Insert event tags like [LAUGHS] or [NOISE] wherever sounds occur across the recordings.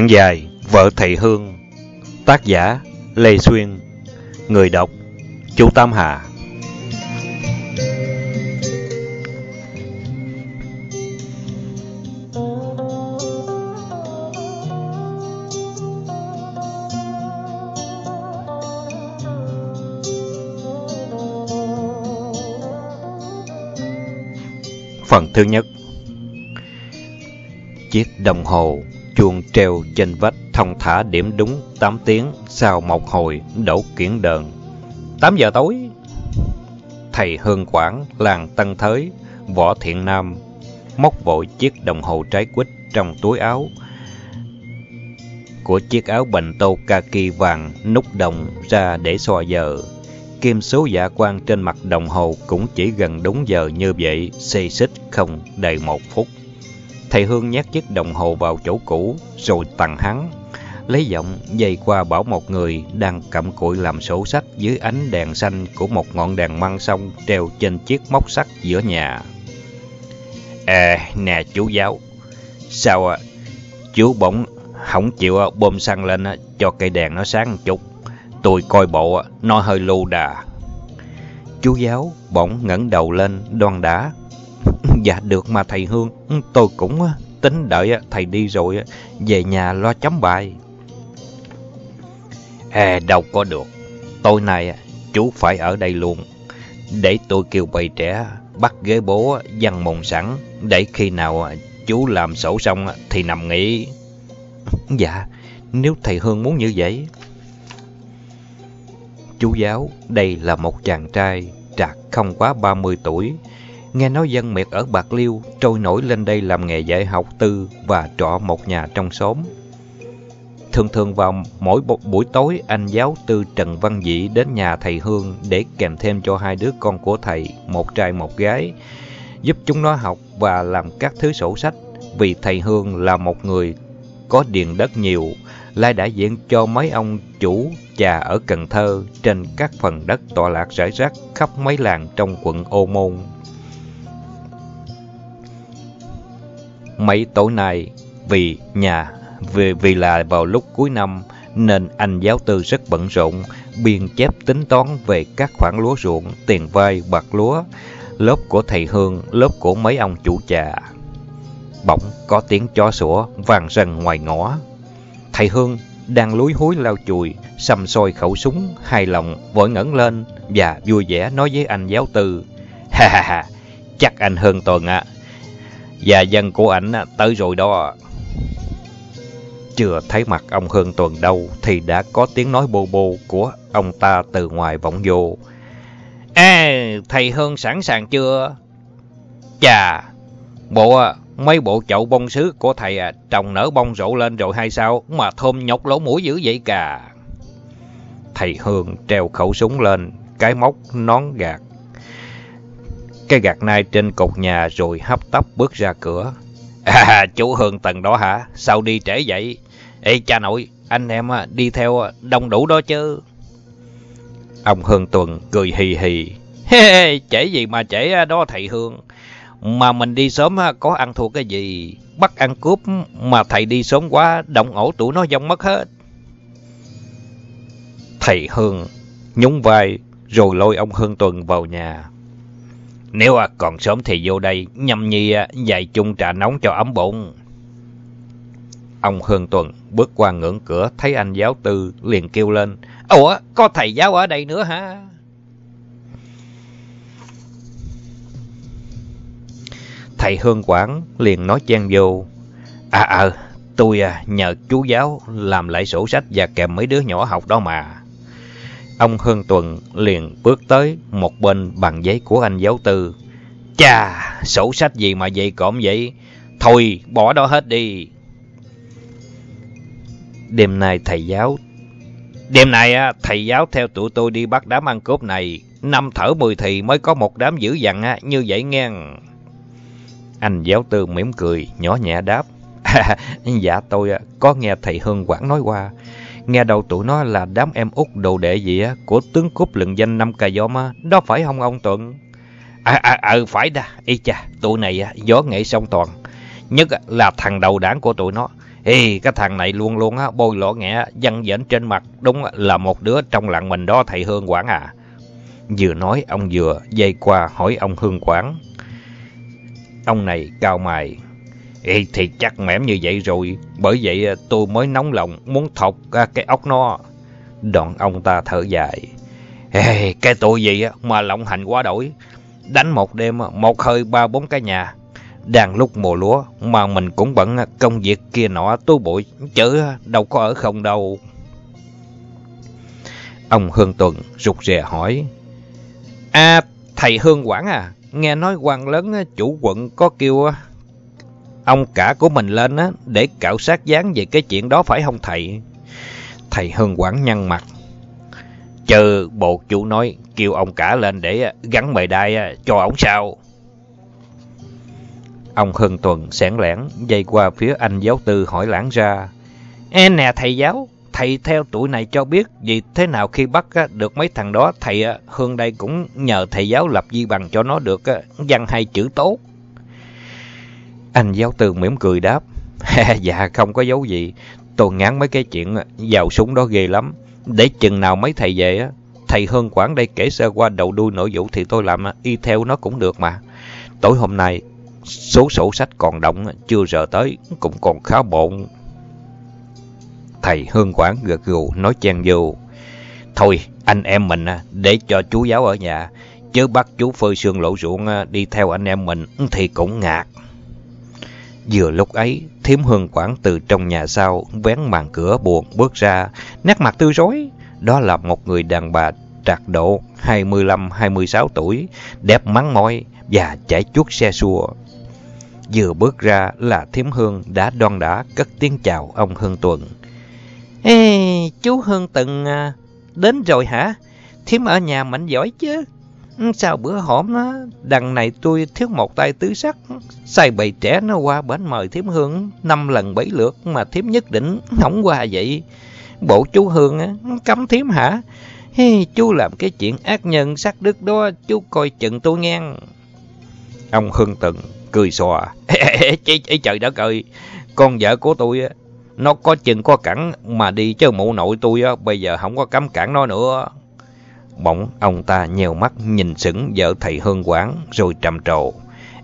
Chuyện dài Vợ Thầy Hương, Tác giả Lê Xuyên, Người đọc Chu Tam Hà. Phần thứ nhất. Chiếc đồng hồ treo trên vách thông thả điểm đúng 8 tiếng sau một hồi đổ kiển đờn. 8 giờ tối, thầy Hương Quảng, làng Tân Thới, Võ Thiện Nam, móc vội chiếc đồng hồ trái quýt trong túi áo của chiếc áo bành tô kaki vàng nút đồng ra để soi giờ. Kim số dạ quan trên mặt đồng hồ cũng chỉ gần đúng giờ như vậy, xê xích không đầy một phút. Thầy Hương nhét chiếc đồng hồ vào chỗ cũ, rồi tặng hắn. Lấy giọng dây qua bảo một người đang cầm cụi làm sổ sách dưới ánh đèn xanh của một ngọn đèn măng sông treo trên chiếc móc sắt giữa nhà. À, nè chú giáo, sao à, chú bỗng không chịu à, bơm xăng lên à, cho cây đèn nó sáng chút. Tôi coi bộ à, nó hơi lù đà. Chú giáo bỗng ngẩng đầu lên đoan đá [LAUGHS] Dạ được mà thầy Hương, ừ, tôi cũng tính đợi thầy đi rồi về nhà lo chấm bài. À đâu có được, tối nay chú phải ở đây luôn. Để tôi kêu bầy trẻ bắt ghế bố văn mồng sẵn, để khi nào chú làm sổ xong thì nằm nghỉ. [LAUGHS] Dạ, nếu thầy Hương muốn như vậy. Chú giáo, đây là một chàng trai trạc không quá 30 tuổi, Nghe nói dân miệt ở Bạc Liêu trôi nổi lên đây làm nghề dạy học tư và trọ một nhà trong xóm. Thường thường vào mỗi buổi tối, anh giáo tư Trần Văn Dĩ đến nhà thầy Hương để kèm thêm cho hai đứa con của thầy, một trai một gái, giúp chúng nó học và làm các thứ sổ sách. Vì thầy Hương là một người có điền đất nhiều, lại đại diện cho mấy ông chủ trà ở Cần Thơ trên các phần đất tọa lạc rải rác khắp mấy làng trong quận Ô Môn. Mấy tối nay, vì nhà, vì, vì là vào lúc cuối năm, nên anh giáo tư rất bận rộn, biên chép tính toán về các khoản lúa ruộng, tiền vay, bạc lúa, lớp của thầy Hương, lớp của mấy ông chủ trà. Bỗng có tiếng chó sủa vang rần ngoài ngõ. Thầy Hương đang lúi húi lao chùi, xăm soi khẩu súng, hài lòng, vội ngẩng lên và vui vẻ nói với anh giáo tư. Ha ha ha, chắc anh hơn tuần ạ, và dân của ảnh tới rồi đó. Chưa thấy mặt ông Hương Tuần đâu thì đã có tiếng nói bô bô của ông ta từ ngoài vọng vô. À, thầy Hương sẵn sàng chưa? Chà, bộ mấy bộ chậu bông sứ của thầy à, trồng nở bông rộ lên rồi hay sao mà thơm nhọc lỗ mũi dữ vậy cả. Thầy Hương treo khẩu súng lên, cái móc nón gạt cái gạt nai trên cột nhà rồi hấp tấp bước ra cửa. À, [LAUGHS] chú Hương Tần đó hả? Sao đi trễ vậy? Ê cha nội, anh em đi theo đông đủ đó chứ. Ông Hương Tuần cười hì hì. [LAUGHS] trễ gì mà trễ đó thầy Hương. Mà mình đi sớm có ăn thua cái gì? Bắt ăn cướp mà thầy đi sớm quá, động ổ tụi nó dông mất hết. Thầy Hương nhún vai rồi lôi ông Hương Tuần vào nhà. Nếu à, còn sớm thì vô đây, nhâm nhi à, dạy chung trà nóng cho ấm bụng. Ông Hương Tuần bước qua ngưỡng cửa, thấy anh giáo tư, liền kêu lên. Ủa, có thầy giáo ở đây nữa hả? Thầy Hương Quảng liền nói chen vô. À ờ, tôi à, nhờ chú giáo làm lại sổ sách và kèm mấy đứa nhỏ học đó mà. Ông Hương Tuần liền bước tới một bên bằng giấy của anh giáo tư. Chà, sổ sách gì mà dày cộm vậy? Thôi, bỏ đó hết đi. Đêm nay thầy giáo... Đêm nay á, thầy giáo theo tụi tôi đi bắt đám ăn cướp này. Năm thở mười thì mới có một đám dữ dằn á, như vậy nghe. Anh giáo tư mỉm cười, nhỏ nhẹ đáp. [LAUGHS] dạ tôi có nghe thầy Hương Quảng nói qua. Nghe đầu tụi nó là đám em út đồ đệ gì á, của tướng cúp lừng danh năm cà gió ma, đó phải không ông Tuấn? À, à, à, phải đa, y chà, tụi này á, gió nghệ song toàn. Nhất là thằng đầu đảng của tụi nó. Ê, cái thằng này luôn luôn á, bôi lỗ nghẹ, văn dễn trên mặt, đúng là một đứa trong lặng mình đó thầy Hương Quảng à. Vừa nói, ông vừa dây qua hỏi ông Hương Quảng. Ông này cao mày. Ê, thì chắc mẻm như vậy rồi, bởi vậy à, tôi mới nóng lòng muốn thọc cái ốc nó. Đoạn ông ta thở dài. Ê, cái tội gì mà lộng hành quá đổi. Đánh một đêm, một hơi ba bốn cái nhà. Đang lúc mùa lúa mà mình cũng bận công việc kia nọ tu bụi, chứ đâu có ở không đâu. Ông Hương Tuần rụt rè hỏi. À, thầy Hương Quảng à, nghe nói quan lớn chủ quận có kêu ông cả của mình lên á để cạo sát dáng về cái chuyện đó phải không thầy? Thầy Hương Quảng nhăn mặt. Chờ bộ chủ nói kêu ông cả lên để à, gắn mời đai à, cho ổng sao? Ông Hưng Tuần sẻn lẻn dây qua phía anh giáo tư hỏi lãng ra. Ê nè thầy giáo, thầy theo tuổi này cho biết vì thế nào khi bắt à, được mấy thằng đó thầy Hương đây cũng nhờ thầy giáo lập di bằng cho nó được văn hay chữ tốt. Anh giáo tư mỉm cười đáp. [LAUGHS] dạ không có dấu gì, tôi ngán mấy cái chuyện vào súng đó ghê lắm. Để chừng nào mấy thầy về thầy Hương Quảng đây kể sơ qua đầu đuôi nội vụ thì tôi làm y theo nó cũng được mà. Tối hôm nay Số sổ sách còn động chưa giờ tới cũng còn khá bộn. Thầy Hương Quảng gật gù nói chen vô. Thôi anh em mình để cho chú giáo ở nhà. Chứ bắt chú phơi sương lộ ruộng đi theo anh em mình thì cũng ngạc. Vừa lúc ấy, thiếm Hương Quảng từ trong nhà sau vén màn cửa buồn bước ra, nét mặt tươi rối. Đó là một người đàn bà trạc độ 25-26 tuổi, đẹp mắng môi và chạy chuốt xe xua. Vừa bước ra là Thiếm Hương đã đoan đã cất tiếng chào ông Hương Tuần. Ê, chú Hương Tần à, đến rồi hả? Thiếm ở nhà mạnh giỏi chứ. Sao bữa hổm đó, đằng này tôi thiếu một tay tứ sắc, sai bầy trẻ nó qua bến mời Thiếm Hương năm lần bảy lượt mà Thiếm nhất định không qua vậy. Bộ chú Hương á, cấm Thiếm hả? Hey, chú làm cái chuyện ác nhân sắc đức đó, chú coi chừng tôi ngang. Ông Hương Tần cười xòa. Ý, trời đất ơi, con vợ của tôi nó có chừng có cẳng mà đi chơi mụ nội tôi bây giờ không có cấm cản nó nữa. Bỗng ông ta nhèo mắt nhìn sững vợ thầy Hương Quán rồi trầm trồ.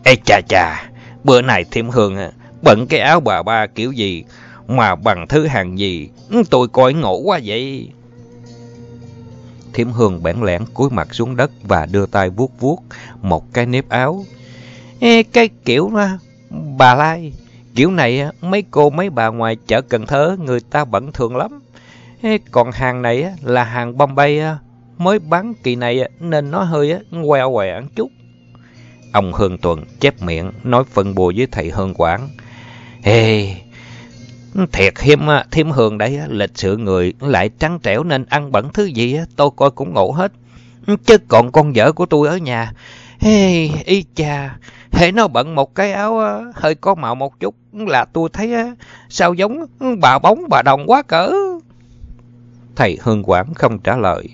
Ê cha cha, bữa này thêm Hương à, bận cái áo bà ba kiểu gì mà bằng thứ hàng gì, ừ, tôi coi ngộ quá vậy. Thiểm Hương bẽn lẽn cúi mặt xuống đất và đưa tay vuốt vuốt một cái nếp áo Ê, cái kiểu đó bà Lai, kiểu này à, mấy cô mấy bà ngoài chợ Cần Thơ người ta bận thường lắm. Ê, còn hàng này à, là hàng Bombay mới bán kỳ này nên nó hơi queo quẹo chút. Ông Hương Tuần chép miệng nói phân bùa với thầy Hương Quảng. Ê, thiệt hiếm thêm hương đấy, lịch sự người lại trắng trẻo nên ăn bẩn thứ gì tôi coi cũng ngộ hết. Chứ còn con vợ của tôi ở nhà, ê, y cha, Hệ nó bận một cái áo hơi có màu một chút là tôi thấy sao giống bà bóng bà đồng quá cỡ. Thầy Hương Quảng không trả lời,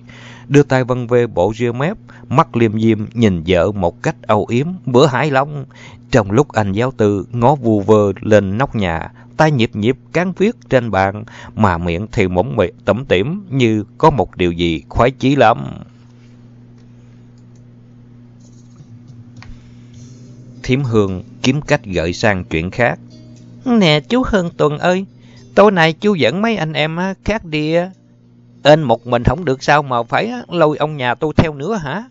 đưa tay vân về bộ ria mép, mắt liêm diêm nhìn vợ một cách âu yếm, bữa hải long. Trong lúc anh giáo tư ngó vu vơ lên nóc nhà, tay nhịp nhịp cán viết trên bàn, mà miệng thì mỏng mệt tẩm tỉm như có một điều gì khoái chí lắm. Thiếm Hương kiếm cách gợi sang chuyện khác. Nè chú Hương Tuần ơi, tối nay chú dẫn mấy anh em khác đi. Ên một mình không được sao mà phải lôi ông nhà tôi theo nữa hả?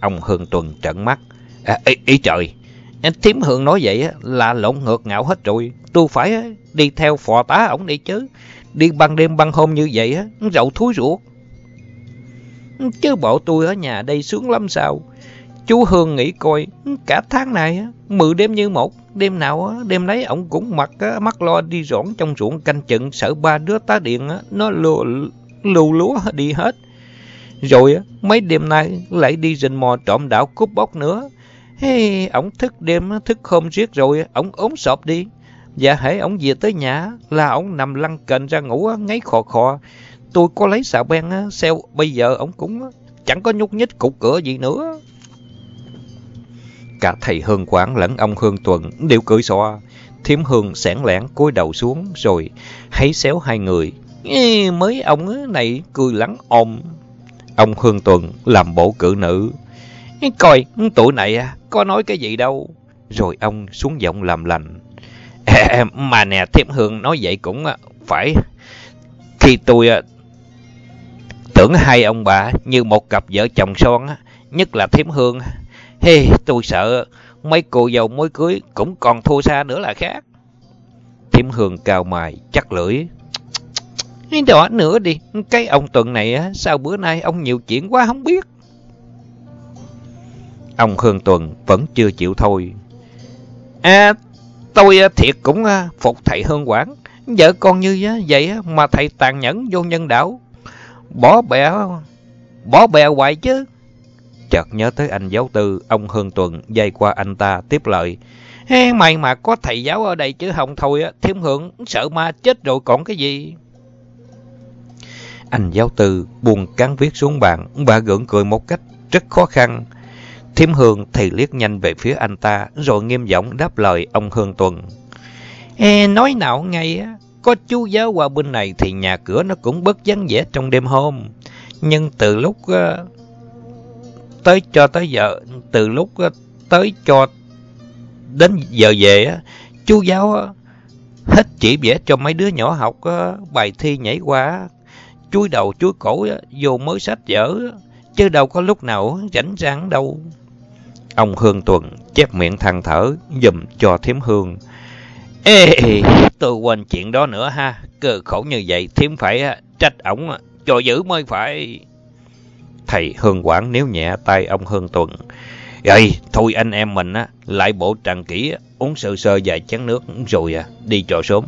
Ông Hương Tuần trận mắt. À, ý, ý trời, Thiếm Hương nói vậy là lộn ngược ngạo hết rồi. Tôi phải đi theo phò tá ổng đi chứ. Đi ban đêm ban hôm như vậy, rậu thúi ruột. Chứ bộ tôi ở nhà đây sướng lắm sao? Chú Hương nghĩ coi, cả tháng này, mười đêm như một, đêm nào đêm lấy ổng cũng mặc mắt lo đi rõn trong ruộng canh chừng, sợ ba đứa tá điện nó lù, lù lúa đi hết. Rồi mấy đêm nay lại đi rình mò trộm đảo cúp bóc nữa. Hey, ổng thức đêm, thức hôm riết rồi, ổng ốm sọp đi. Dạ Và hãy ổng về tới nhà là ổng nằm lăn kềnh ra ngủ ngáy khò khò. Tôi có lấy xà beng, xeo bây giờ ổng cũng chẳng có nhúc nhích cục cửa gì nữa. Cả thầy Hương Quảng lẫn ông Hương Tuần đều cười xòa. Thiếm Hương sẻn lẻn cúi đầu xuống rồi hãy xéo hai người. Ê, mới ông này cười lắng ôm. Ông Hương Tuần làm bộ cự nữ. Coi, tụi này à, có nói cái gì đâu. Rồi ông xuống giọng làm lành. mà nè, Thiếp Hương nói vậy cũng à, phải. Khi tôi à, tưởng hai ông bà như một cặp vợ chồng son, nhất là Thiếp Hương. Hey, tôi sợ mấy cô dâu mới cưới cũng còn thua xa nữa là khác. Thiểm Hương cao mài, chắc lưỡi. Đó nữa đi, cái ông Tuần này á, sao bữa nay ông nhiều chuyện quá không biết. Ông Hương Tuần vẫn chưa chịu thôi. À, tôi thiệt cũng à, phục thầy Hương Quảng. Vợ con như vậy mà thầy tàn nhẫn vô nhân đạo. Bỏ bè, bỏ bè hoài chứ. Chợt nhớ tới anh giáo tư, ông Hương Tuần dây qua anh ta tiếp lời. Hey, mày mà có thầy giáo ở đây chứ không thôi, á thiếm hưởng sợ ma chết rồi còn cái gì. Anh giáo tư buồn cán viết xuống bàn, bà gượng cười một cách rất khó khăn. Thiếm Hương thì liếc nhanh về phía anh ta, rồi nghiêm giọng đáp lời ông Hương Tuần. Ê, nói nào ngay á, có chú giáo qua bên này thì nhà cửa nó cũng bất vắng vẻ trong đêm hôm. Nhưng từ lúc uh, tới cho tới giờ, từ lúc ờ, tới cho đến giờ về, chú giáo ờ, hết chỉ vẽ cho mấy đứa nhỏ học bài thi nhảy qua, chuối đầu chuối cổ vô mới sách vở, chứ đâu có lúc nào rảnh rang đâu. Ông Hương Tuần chép miệng than thở, dùm cho Thiếm Hương. Ê, tôi quên chuyện đó nữa ha, cơ khổ như vậy Thiếm phải trách ổng cho giữ mới phải. Thầy Hương Quảng nếu nhẹ tay ông Hương Tuần. Rồi, thôi anh em mình á, lại bộ tràn kỹ, uống sơ sơ vài chén nước rồi à, đi trò sớm.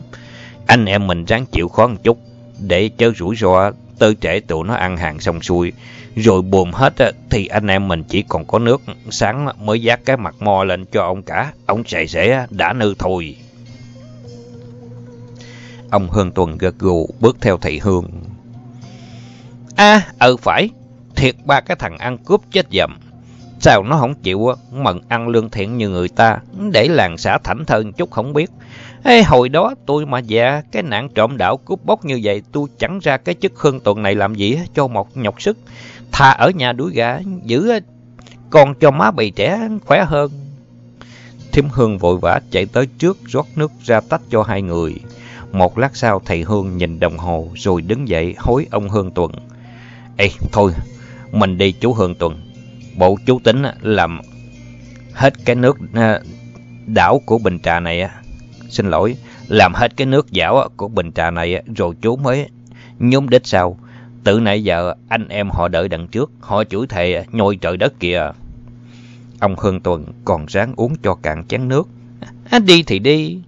Anh em mình ráng chịu khó một chút, để chớ rủi ro tới trễ tụi nó ăn hàng xong xuôi. Rồi buồn hết thì anh em mình chỉ còn có nước, sáng mới dát cái mặt mo lên cho ông cả. Ông sệ sẽ đã nư thôi. Ông Hương Tuần gật gù bước theo thị Hương. À, ừ phải, Thiệt ba cái thằng ăn cướp chết dầm. Sao nó không chịu mận ăn lương thiện như người ta, để làng xã thảnh thơn chút không biết. Ê, hồi đó tôi mà dạ cái nạn trộm đảo cướp bóc như vậy, tôi chẳng ra cái chức hương tuần này làm gì cho một nhọc sức. Thà ở nhà đuổi gà, giữ con cho má bì trẻ khỏe hơn. Thiêm Hương vội vã chạy tới trước rót nước ra tách cho hai người. Một lát sau thầy Hương nhìn đồng hồ rồi đứng dậy hối ông Hương Tuần. Ê, thôi, mình đi chú Hương Tuần. Bộ chú tính làm hết cái nước à, đảo của bình trà này. Xin lỗi, làm hết cái nước dảo của bình trà này rồi chú mới nhúng đít sau. Từ nãy giờ anh em họ đợi đằng trước, họ chửi thề nhồi trời đất kìa. Ông Hương Tuần còn ráng uống cho cạn chén nước. À, đi thì đi.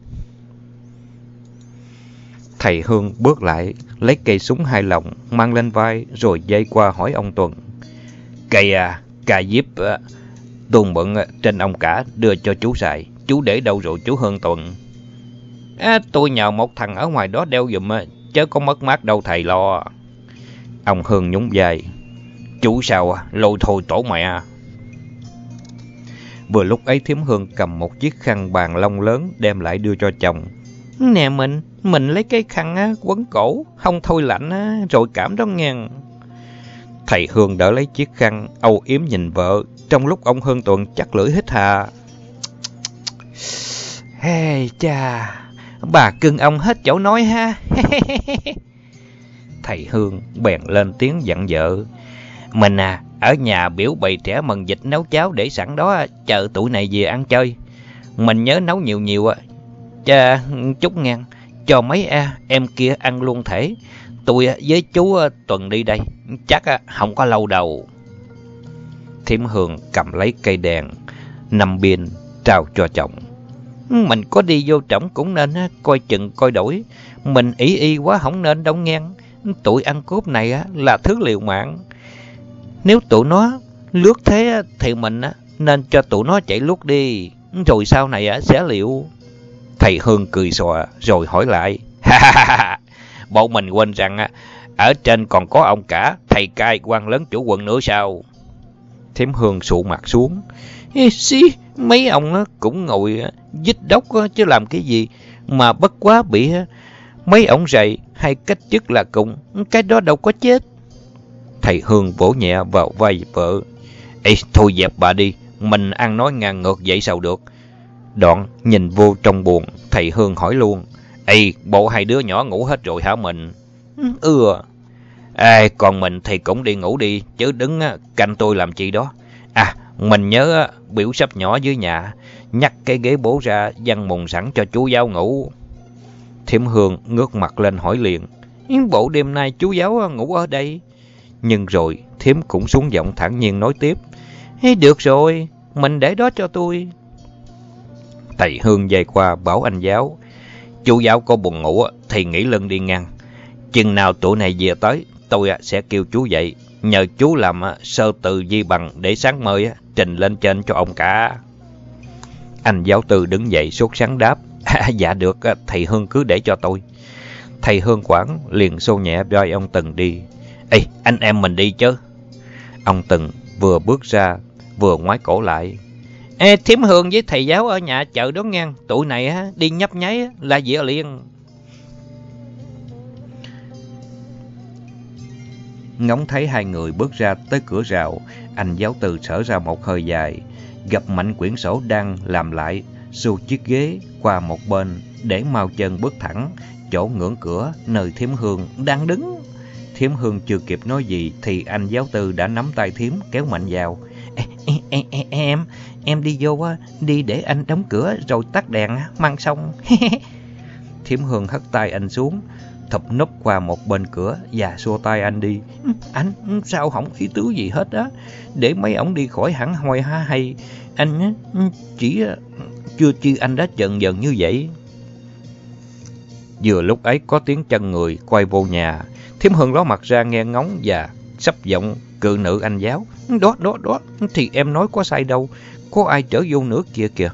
Thầy Hương bước lại, lấy cây súng hai lồng, mang lên vai, rồi dây qua hỏi ông Tuần. Cây à, cà diếp tuôn ờ, tuần bận ờ, trên ông cả đưa cho chú xài. Chú để đâu rồi chú hơn Tuần? À, tôi nhờ một thằng ở ngoài đó đeo dùm, ờ, chứ có mất mát đâu thầy lo. Ông Hương nhún vai. Chú sao lôi thôi tổ mẹ. Vừa lúc ấy Thiếm Hương cầm một chiếc khăn bàn lông lớn đem lại đưa cho chồng. Nè mình, mình lấy cái khăn á, quấn cổ, không thôi lạnh á, rồi cảm đó ngang. Thầy Hương đỡ lấy chiếc khăn, âu yếm nhìn vợ, trong lúc ông Hương Tuần chắc lưỡi hít hà. Hey cha, bà cưng ông hết chỗ nói ha. [LAUGHS] Thầy Hương bèn lên tiếng dặn vợ. Mình à, ở nhà biểu bày trẻ mần dịch nấu cháo để sẵn đó, chờ tụi này về ăn chơi. Mình nhớ nấu nhiều nhiều, à. cha chút ngang, cho mấy a, em kia ăn luôn thể. Tôi với chú Tuần đi đây, chắc không có lâu đâu. Thiểm Hương cầm lấy cây đèn, nằm biên, trao cho chồng. Ừ, mình có đi vô trọng cũng nên coi chừng coi đổi. Mình ý y quá không nên đâu nghe. Tụi ăn cướp này là thứ liều mạng. Nếu tụi nó lướt thế thì mình nên cho tụi nó chạy lướt đi. Rồi sau này sẽ liệu. Thầy Hương cười xòa rồi hỏi lại. Ha ha ha Bộ mình quên rằng à, ở trên còn có ông cả, thầy cai quan lớn chủ quận nữa sao? Thiếm Hương sụ mặt xuống. Ê, xí, Mấy ông à, cũng ngồi à, dích đốc chứ làm cái gì mà bất quá bị mấy ông rầy hay cách chức là cùng, cái đó đâu có chết. Thầy Hương vỗ nhẹ vào vai vợ. Ê, thôi dẹp bà đi, mình ăn nói ngang ngược vậy sao được. Đoạn nhìn vô trong buồn, thầy Hương hỏi luôn. Ê, bộ hai đứa nhỏ ngủ hết rồi hả mình? Ừ. Ê, còn mình thì cũng đi ngủ đi, chứ đứng canh tôi làm chi đó. À, mình nhớ biểu sắp nhỏ dưới nhà, nhắc cái ghế bố ra, văn mùng sẵn cho chú giáo ngủ. Thiểm Hương ngước mặt lên hỏi liền. Bộ đêm nay chú giáo ngủ ở đây. Nhưng rồi Thiểm cũng xuống giọng thẳng nhiên nói tiếp. Được rồi, mình để đó cho tôi. Thầy Hương dây qua bảo anh giáo. Chú giáo có buồn ngủ thì nghỉ lưng đi ngang. Chừng nào tụi này về tới, tôi sẽ kêu chú dậy. Nhờ chú làm sơ từ di bằng để sáng mời trình lên trên cho ông cả. Anh giáo tư đứng dậy sốt sáng đáp. À, [LAUGHS] dạ được, thầy Hương cứ để cho tôi. Thầy Hương Quảng liền xô nhẹ roi ông Tần đi. Ê, anh em mình đi chứ. Ông Tần vừa bước ra, vừa ngoái cổ lại. Ê, Thiếm Hương với thầy giáo ở nhà chợ đó ngang. Tụi này á, đi nhấp nháy là dĩa liền. Ngóng thấy hai người bước ra tới cửa rào, anh giáo từ sở ra một hơi dài, gặp mạnh quyển sổ đang làm lại, xu chiếc ghế qua một bên để mau chân bước thẳng chỗ ngưỡng cửa nơi thiếm hương đang đứng. Thiếm hương chưa kịp nói gì thì anh giáo tư đã nắm tay thiếm kéo mạnh vào. Em, em, em, em đi vô á, đi để anh đóng cửa rồi tắt đèn á mang xong. [LAUGHS] Thiểm hương hất tay anh xuống, thập núp qua một bên cửa và xua tay anh đi. Anh sao không khí tứ gì hết á, để mấy ổng đi khỏi hẳn hoi ha hay. Anh chỉ ờ, chưa chi anh đã chần dần như vậy. Vừa lúc ấy có tiếng chân người quay vô nhà, Thiểm Hương ló mặt ra nghe ngóng và sắp giọng cự nữ anh giáo. Đó, đó, đó, thì em nói có sai đâu, có ai trở vô nữa kìa kìa.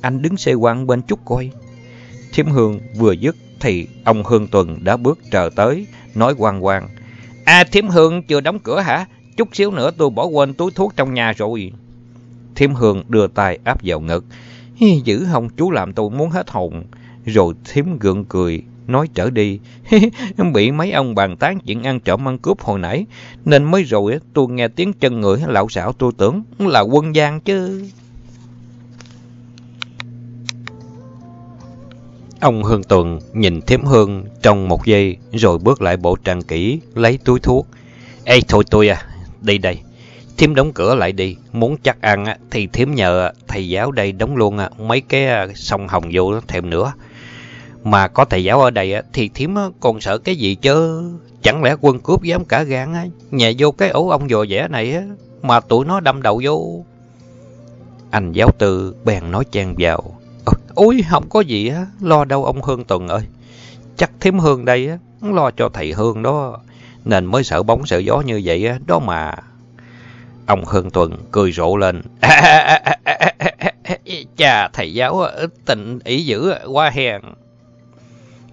Anh đứng xe quang bên chút coi. Thiếm Hương vừa dứt thì ông Hương Tuần đã bước trở tới, nói quang quang. À, Thiếm Hương chưa đóng cửa hả? Chút xíu nữa tôi bỏ quên túi thuốc trong nhà rồi. Thiếm Hương đưa tay áp vào ngực. Giữ hông chú làm tôi muốn hết hồn. Rồi Thiếm gượng cười, nói trở đi. [LAUGHS] Bị mấy ông bàn tán chuyện ăn trộm ăn cướp hồi nãy. Nên mới rồi tôi nghe tiếng chân người lão xảo tôi tưởng là quân gian chứ. Ông Hương Tuần nhìn Thiếm Hương trong một giây rồi bước lại bộ trang kỹ lấy túi thuốc. Ê thôi tôi à, đi đây. Thiếm đóng cửa lại đi, muốn chắc ăn thì thiếm nhờ thầy giáo đây đóng luôn mấy cái à, sông hồng vô thêm nữa. Mà có thầy giáo ở đây thì thím còn sợ cái gì chứ? Chẳng lẽ quân cướp dám cả gan nhà vô cái ổ ông dò vẽ này mà tụi nó đâm đầu vô. Anh giáo tư bèn nói chen vào. Ờ, ôi không có gì á, lo đâu ông Hương Tuần ơi. Chắc thím Hương đây á, lo cho thầy Hương đó. Nên mới sợ bóng sợ gió như vậy á, đó mà. Ông Hương Tuần cười rộ lên. [LAUGHS] Chà, thầy giáo tình ý dữ quá hèn.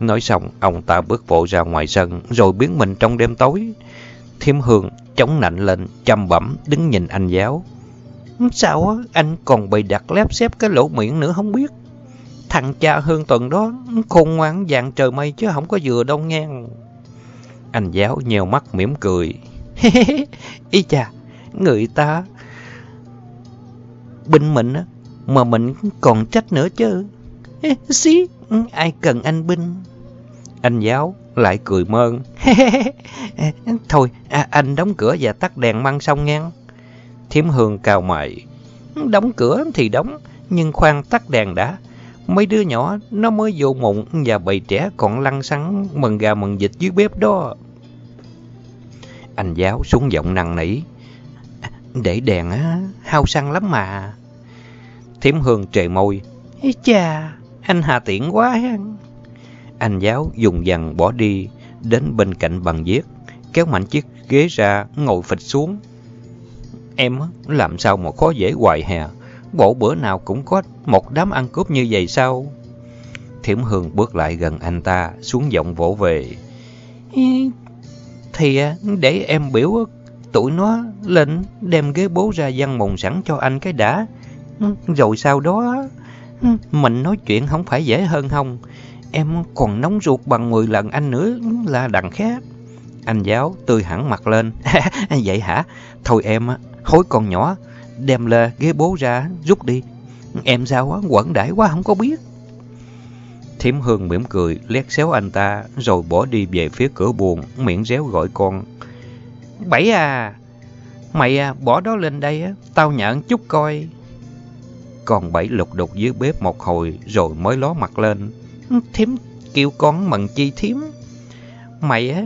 Nói xong, ông ta bước vội ra ngoài sân, rồi biến mình trong đêm tối. Thiêm Hương chống nạnh lên, chăm bẩm, đứng nhìn anh giáo. Sao anh còn bày đặt lép xếp cái lỗ miệng nữa không biết? Thằng cha Hương Tuần đó khôn ngoan dạng trời mây chứ không có vừa đâu nghe. Anh giáo nhèo mắt mỉm cười. [LAUGHS] Ý chà, người ta binh mình mà mình còn trách nữa chứ. [LAUGHS] Xí, ai cần anh binh? Anh giáo lại cười mơn. [LAUGHS] Thôi, à, anh đóng cửa và tắt đèn măng xong ngang. Thiếm hương cao mày. Đóng cửa thì đóng, nhưng khoan tắt đèn đã. Mấy đứa nhỏ nó mới vô mụn và bầy trẻ còn lăn xăng mần gà mần vịt dưới bếp đó. Anh giáo xuống giọng năn nỉ. Để đèn á, hao xăng lắm mà. Thiếm hương trề môi. Chà, anh hà tiện quá. Anh giáo dùng dằn bỏ đi, đến bên cạnh bằng viết, kéo mạnh chiếc ghế ra, ngồi phịch xuống. Em làm sao mà khó dễ hoài hè, bộ bữa nào cũng có một đám ăn cướp như vậy sao? Thiểm Hương bước lại gần anh ta, xuống giọng vỗ về. Thì à, để em biểu tụi nó lên đem ghế bố ra văn mồng sẵn cho anh cái đã. Rồi sau đó, mình nói chuyện không phải dễ hơn không? Em còn nóng ruột bằng 10 lần anh nữa là đằng khác. Anh giáo tươi hẳn mặt lên. [LAUGHS] Vậy hả? Thôi em, hối con nhỏ, đem lê ghế bố ra, rút đi. Em sao quá, quẩn đãi quá không có biết. Thiểm Hương mỉm cười, lét xéo anh ta, rồi bỏ đi về phía cửa buồn, miệng réo gọi con. Bảy à, mày à, bỏ đó lên đây, á, tao nhận chút coi. Còn bảy lục đục dưới bếp một hồi, rồi mới ló mặt lên thím kêu con mần chi thiếm. Mày á,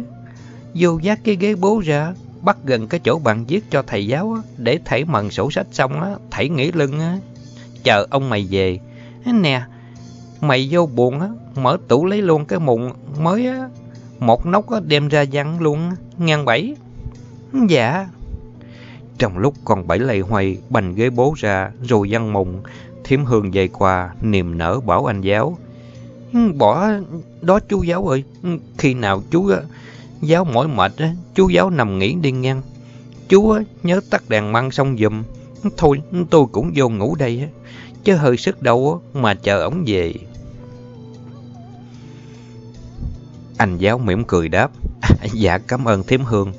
vô giác cái ghế bố ra, bắt gần cái chỗ bàn viết cho thầy giáo á, để thảy mần sổ sách xong á, thảy nghỉ lưng á. Chờ ông mày về. Nè, Mày vô buồn á, mở tủ lấy luôn cái mụn mới á, một nóc á, đem ra dặn luôn, ngàn bảy. Dạ. Trong lúc con bảy lầy hoay bành ghế bố ra, rồi văn mùng, thiếm hương dày qua, niềm nở bảo anh giáo. Ừ, bỏ đó chú giáo ơi, ừ, khi nào chú giáo mỏi mệt chú giáo nằm nghỉ đi ngang. Chú nhớ tắt đèn măng xong dùm. Ừ, thôi, tôi cũng vô ngủ đây chứ hơi sức đâu mà chờ ổng về. Anh giáo mỉm cười đáp. [LAUGHS] dạ cảm ơn Thiếm Hương.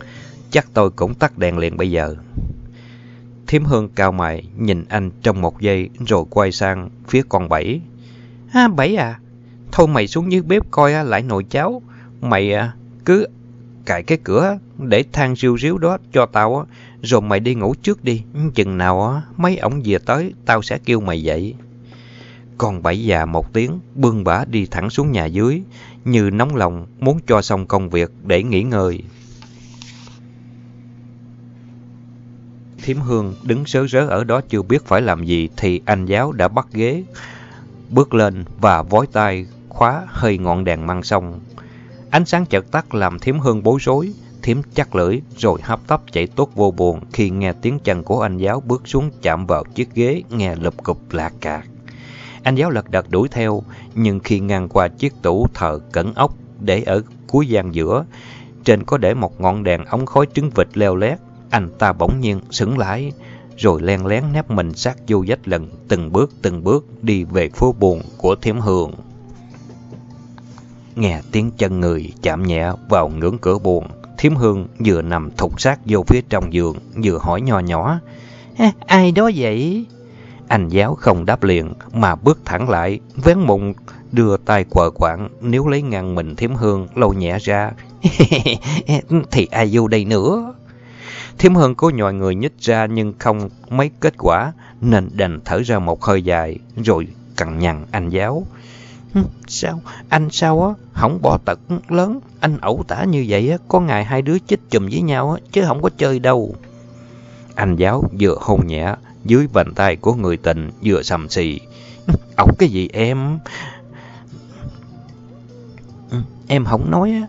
Chắc tôi cũng tắt đèn liền bây giờ. Thiếm Hương cao mày nhìn anh trong một giây rồi quay sang phía con Bảy. À Bảy à, thôi mày xuống dưới bếp coi lại nồi cháo. Mày à, cứ cài cái cửa để than riu riu đó cho tao rồi mày đi ngủ trước đi. Chừng nào mấy ổng về tới tao sẽ kêu mày dậy. Còn bảy già một tiếng, bương bả đi thẳng xuống nhà dưới, như nóng lòng muốn cho xong công việc để nghỉ ngơi. Thiếm Hương đứng sớ rớ ở đó chưa biết phải làm gì thì anh giáo đã bắt ghế, bước lên và vói tay khóa hơi ngọn đèn mang xong. Ánh sáng chợt tắt làm Thiếm Hương bối rối, Thiếm chắc lưỡi rồi hấp tấp chạy tốt vô buồn khi nghe tiếng chân của anh giáo bước xuống chạm vào chiếc ghế nghe lụp cụp lạc cạc. Anh giáo lật đật đuổi theo, nhưng khi ngang qua chiếc tủ thờ cẩn ốc để ở cuối gian giữa, trên có để một ngọn đèn ống khói trứng vịt leo lét, anh ta bỗng nhiên sững lại, rồi len lén nép mình sát vô vách lần, từng bước từng bước đi về phố buồn của thiểm hương. Nghe tiếng chân người chạm nhẹ vào ngưỡng cửa buồn, thiểm hương vừa nằm thục sát vô phía trong giường, vừa hỏi nhỏ nhỏ, Ai đó vậy? Anh giáo không đáp liền mà bước thẳng lại, vén mụn đưa tay quờ quạng nếu lấy ngăn mình thiếm hương lâu nhẹ ra. [LAUGHS] Thì ai vô đây nữa? Thiếm hương cố nhòi người nhích ra nhưng không mấy kết quả nên đành thở ra một hơi dài rồi cằn nhằn anh giáo. Sao? Anh sao á? Không bỏ tật lớn. Anh ẩu tả như vậy á, có ngày hai đứa chích chùm với nhau á, chứ không có chơi đâu. Anh giáo vừa hôn nhẹ, dưới vành tay của người tình vừa sầm xì. [LAUGHS] Ổng cái gì em? Em không nói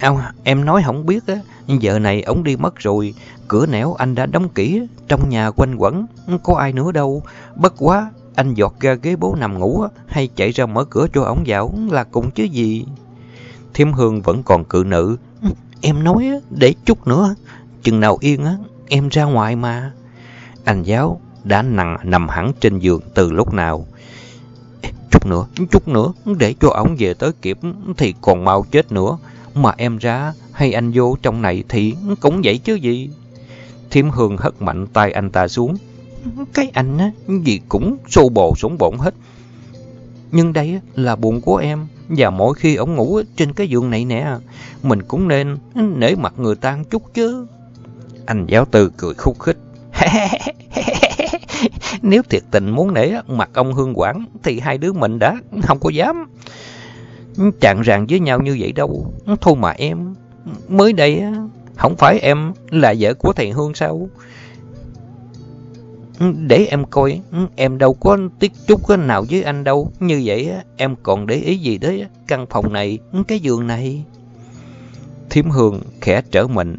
á. Em nói không biết á. Giờ này ổng đi mất rồi. Cửa nẻo anh đã đóng kỹ. Trong nhà quanh quẩn. Có ai nữa đâu. Bất quá. Anh giọt ra ghế bố nằm ngủ hay chạy ra mở cửa cho ổng vào là cùng chứ gì. Thiêm Hương vẫn còn cự nữ. Em nói để chút nữa. Chừng nào yên á, em ra ngoài mà. Anh giáo đã nằm, nằm hẳn trên giường từ lúc nào. Chút nữa, chút nữa, để cho ổng về tới kịp thì còn mau chết nữa. Mà em ra hay anh vô trong này thì cũng vậy chứ gì. Thiêm Hương hất mạnh tay anh ta xuống. Cái anh á, gì cũng xô bồ sống bổn hết. Nhưng đây là buồn của em. Và mỗi khi ổng ngủ trên cái giường này nè, mình cũng nên nể mặt người ta chút chứ. Anh giáo tư cười khúc khích. [LAUGHS] Nếu thiệt tình muốn nể mặt ông Hương Quảng thì hai đứa mình đã không có dám chạng ràng với nhau như vậy đâu. Thôi mà em, mới đây không phải em là vợ của thầy Hương sao? Ừ, để em coi, ừ, em đâu có tiếc chút nào với anh đâu. Như vậy em còn để ý gì đấy căn phòng này, ừ, cái giường này. Thiếm Hương khẽ trở mình,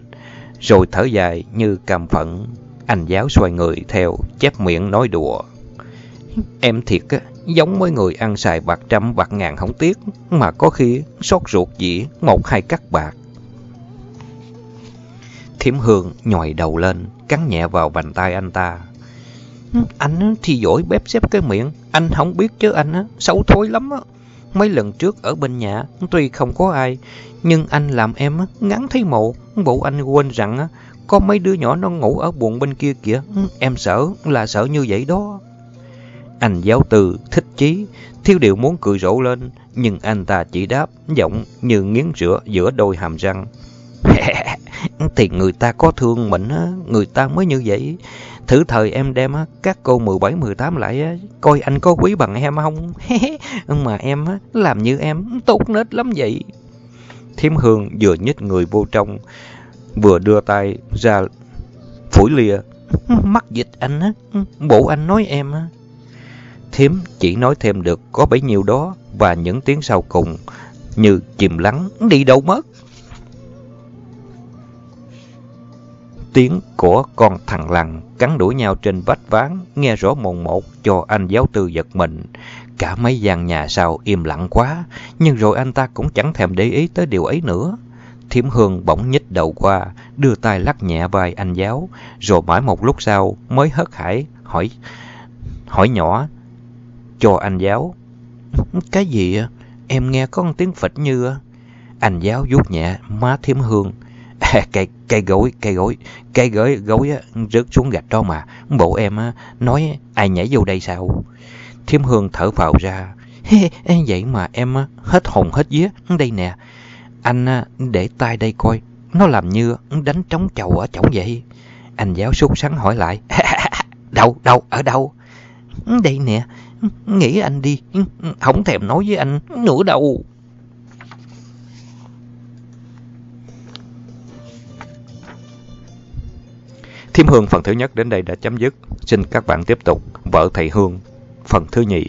rồi thở dài như cam phận. Anh giáo xoay người theo, chép miệng nói đùa. Em thiệt á, giống mấy người ăn xài bạc trăm bạc ngàn không tiếc, mà có khi sót ruột dĩ một hai cắt bạc. Thiểm hương nhòi đầu lên, cắn nhẹ vào bàn tay anh ta. Anh thì giỏi bếp xếp cái miệng, anh không biết chứ anh á xấu thối lắm á. Mấy lần trước ở bên nhà, tuy không có ai, nhưng anh làm em ngắn thấy mộ. Bộ anh quên rằng có mấy đứa nhỏ nó ngủ ở buồng bên kia kìa. Em sợ là sợ như vậy đó. Anh giáo từ thích chí, thiếu điều muốn cười rộ lên, nhưng anh ta chỉ đáp, giọng như nghiến rửa giữa đôi hàm răng. [LAUGHS] thì người ta có thương mình, người ta mới như vậy. Thử thời em đem các cô 17-18 lại, coi anh có quý bằng em không? [LAUGHS] Mà em làm như em tốt nết lắm vậy. Thiếm Hương vừa nhích người vô trong, vừa đưa tay ra phủi lìa. [LAUGHS] Mắc dịch anh á, bộ anh nói em á. Thiếm chỉ nói thêm được có bấy nhiêu đó và những tiếng sau cùng như chìm lắng đi đâu mất. Tiếng của con thằng lằn cắn đuổi nhau trên vách ván nghe rõ mồn một cho anh giáo tư giật mình. Cả mấy gian nhà sau im lặng quá, nhưng rồi anh ta cũng chẳng thèm để ý tới điều ấy nữa. Thiểm Hương bỗng nhích đầu qua, đưa tay lắc nhẹ vai anh giáo, rồi mãi một lúc sau mới hớt hải hỏi hỏi nhỏ cho anh giáo. Cái gì ạ? Em nghe có một tiếng phịch như... Anh giáo vuốt nhẹ má Thiểm Hương. À, cây, cây gối, cây gối, cây gối, gối rớt xuống gạch đó mà. Bộ em nói ai nhảy vô đây sao? Thiêm Hương thở vào ra. [LAUGHS] Vậy mà em hết hồn hết vía. Đây nè, anh để tay đây coi. Nó làm như đánh trống chầu ở chổng vậy. Anh giáo sốt sắng hỏi lại. [LAUGHS] đâu, đâu, ở đâu? Đây nè, nghĩ anh đi. Không thèm nói với anh nữa đâu. Thiêm Hương phần thứ nhất đến đây đã chấm dứt. Xin các bạn tiếp tục Vợ Thầy Hương phần thứ nhì.